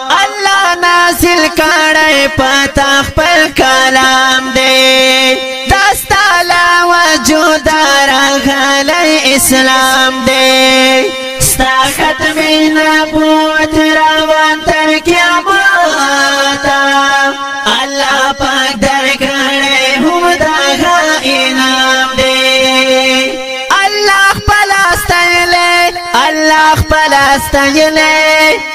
الله نازل کړی پتا خپل کلام دی دستا لا وجود راغلی اسلام دی ستا ختم نبوت روان تر قیامت الله پاک در کړی هم دا انعام دی الله خپل استایلی الله خپل استایلی